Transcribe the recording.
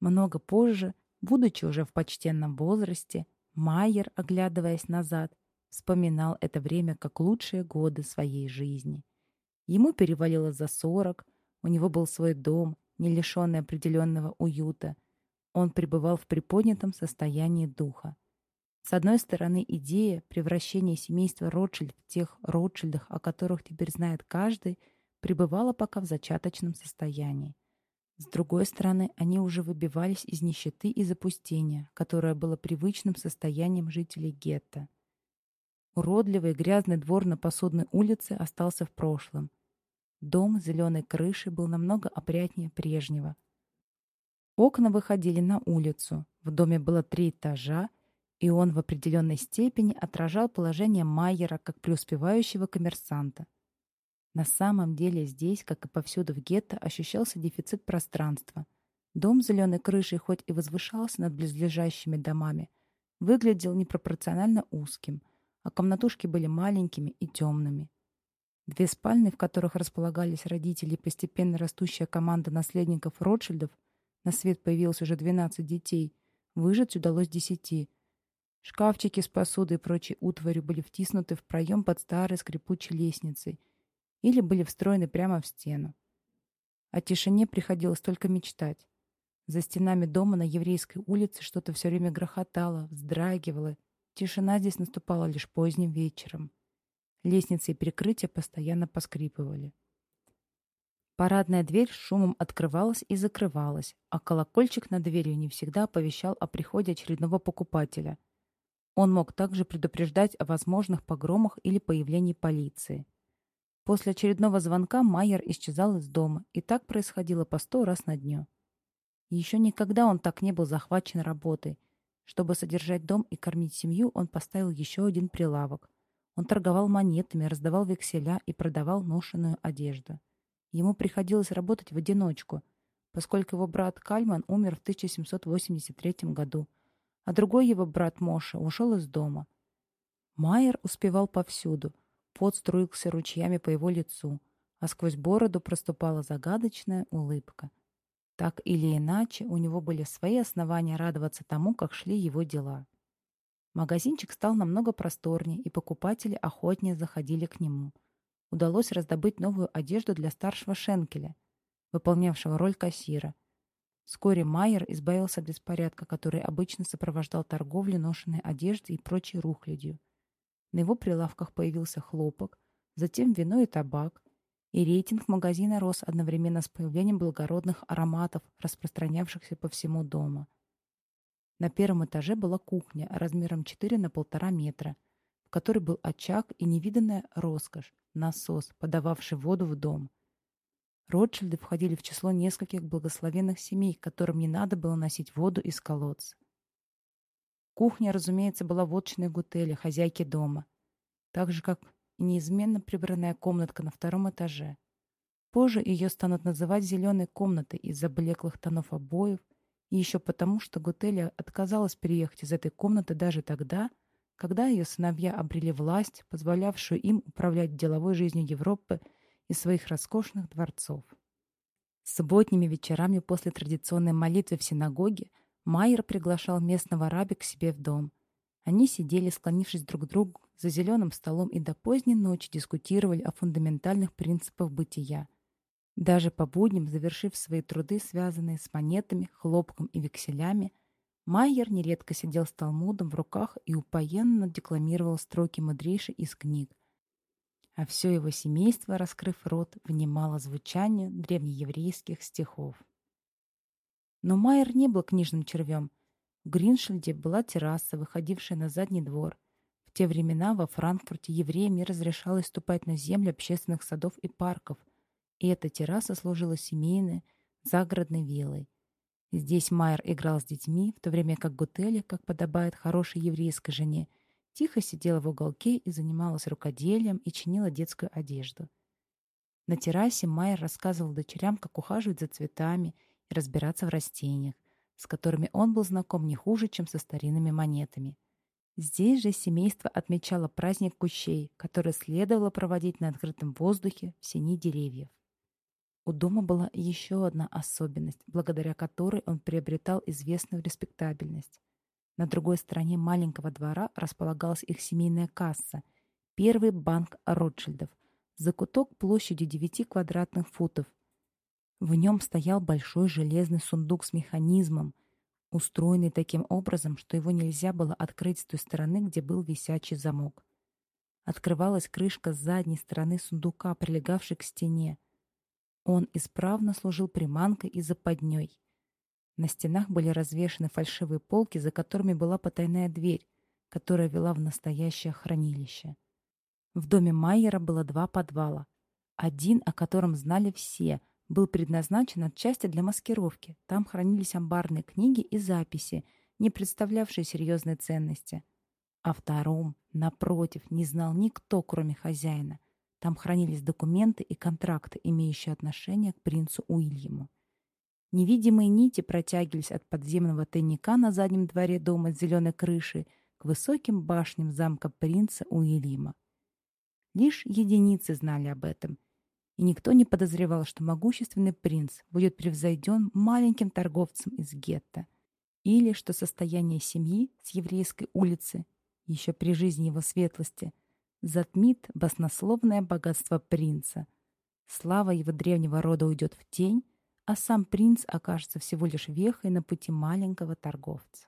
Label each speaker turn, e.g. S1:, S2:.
S1: Много позже, будучи уже в почтенном возрасте, Майер, оглядываясь назад, вспоминал это время как лучшие годы своей жизни. Ему перевалило за сорок, у него был свой дом, не лишенный определенного уюта. Он пребывал в приподнятом состоянии духа. С одной стороны, идея превращения семейства Ротшильд в тех Ротшильдах, о которых теперь знает каждый, пребывала пока в зачаточном состоянии. С другой стороны, они уже выбивались из нищеты и запустения, которое было привычным состоянием жителей гетто. Уродливый грязный двор на посудной улице остался в прошлом. Дом с зеленой крышей был намного опрятнее прежнего. Окна выходили на улицу. В доме было три этажа, и он в определенной степени отражал положение Майера как преуспевающего коммерсанта. На самом деле здесь, как и повсюду в гетто, ощущался дефицит пространства. Дом с зеленой крышей хоть и возвышался над близлежащими домами, выглядел непропорционально узким, а комнатушки были маленькими и темными. Две спальни, в которых располагались родители и постепенно растущая команда наследников Ротшильдов, на свет появилось уже 12 детей, выжить удалось десяти. Шкафчики с посудой и прочей утварью были втиснуты в проем под старой скрипучей лестницей или были встроены прямо в стену. О тишине приходилось только мечтать. За стенами дома на еврейской улице что-то все время грохотало, вздрагивало, Тишина здесь наступала лишь поздним вечером. Лестницы и перекрытия постоянно поскрипывали. Парадная дверь с шумом открывалась и закрывалась, а колокольчик над дверью не всегда оповещал о приходе очередного покупателя. Он мог также предупреждать о возможных погромах или появлении полиции. После очередного звонка Майер исчезал из дома, и так происходило по сто раз на дню. Еще никогда он так не был захвачен работой – чтобы содержать дом и кормить семью, он поставил еще один прилавок. Он торговал монетами, раздавал векселя и продавал ношеную одежду. Ему приходилось работать в одиночку, поскольку его брат Кальман умер в 1783 году, а другой его брат Моша ушел из дома. Майер успевал повсюду. Пот струился ручьями по его лицу, а сквозь бороду проступала загадочная улыбка. Так или иначе, у него были свои основания радоваться тому, как шли его дела. Магазинчик стал намного просторнее, и покупатели охотнее заходили к нему. Удалось раздобыть новую одежду для старшего Шенкеля, выполнявшего роль кассира. Вскоре Майер избавился от беспорядка, который обычно сопровождал торговлю ношенной одеждой и прочей рухлядью. На его прилавках появился хлопок, затем вино и табак, и рейтинг магазина рос одновременно с появлением благородных ароматов, распространявшихся по всему дому. На первом этаже была кухня размером 4 на полтора метра, в которой был очаг и невиданная роскошь, насос, подававший воду в дом. Ротшильды входили в число нескольких благословенных семей, которым не надо было носить воду из колодца. Кухня, разумеется, была водочной гутели, хозяйки дома, так же, как и неизменно прибранная комнатка на втором этаже. Позже ее станут называть «зеленой комнатой» из-за блеклых тонов обоев и еще потому, что Гутелия отказалась переехать из этой комнаты даже тогда, когда ее сыновья обрели власть, позволявшую им управлять деловой жизнью Европы из своих роскошных дворцов. Субботними вечерами после традиционной молитвы в синагоге Майер приглашал местного раби к себе в дом. Они сидели, склонившись друг к другу, за зеленым столом и до поздней ночи дискутировали о фундаментальных принципах бытия. Даже по будням, завершив свои труды, связанные с монетами, хлопком и векселями, Майер нередко сидел с Талмудом в руках и упоенно декламировал строки мудрейшей из книг, а все его семейство, раскрыв рот, внимало звучанию древнееврейских стихов. Но Майер не был книжным червем. В Гриншельде была терраса, выходившая на задний двор — в те времена во Франкфурте евреям не разрешалось ступать на землю общественных садов и парков, и эта терраса служила семейной, загородной виллой. Здесь Майер играл с детьми, в то время как Гутеля, как подобает хорошей еврейской жене, тихо сидела в уголке и занималась рукоделием и чинила детскую одежду. На террасе Майер рассказывал дочерям, как ухаживать за цветами и разбираться в растениях, с которыми он был знаком не хуже, чем со старинными монетами – Здесь же семейство отмечало праздник кущей, который следовало проводить на открытом воздухе в сени деревьев. У дома была еще одна особенность, благодаря которой он приобретал известную респектабельность. На другой стороне маленького двора располагалась их семейная касса, первый банк Ротшильдов, закуток площадью 9 квадратных футов. В нем стоял большой железный сундук с механизмом, устроенный таким образом, что его нельзя было открыть с той стороны, где был висячий замок. Открывалась крышка с задней стороны сундука, прилегавшей к стене. Он исправно служил приманкой и западней. На стенах были развешаны фальшивые полки, за которыми была потайная дверь, которая вела в настоящее хранилище. В доме Майера было два подвала. Один, о котором знали все, был предназначен отчасти для маскировки. Там хранились амбарные книги и записи, не представлявшие серьезной ценности. О втором, напротив, не знал никто, кроме хозяина. Там хранились документы и контракты, имеющие отношение к принцу Уильяму. Невидимые нити протягивались от подземного тайника на заднем дворе дома с зеленой крышей к высоким башням замка принца Уильяма. Лишь единицы знали об этом — и никто не подозревал, что могущественный принц будет превзойден маленьким торговцем из гетто, или что состояние семьи с еврейской улицы, еще при жизни его светлости, затмит баснословное богатство принца. Слава его древнего рода уйдет в тень, а сам принц окажется всего лишь вехой на пути маленького торговца.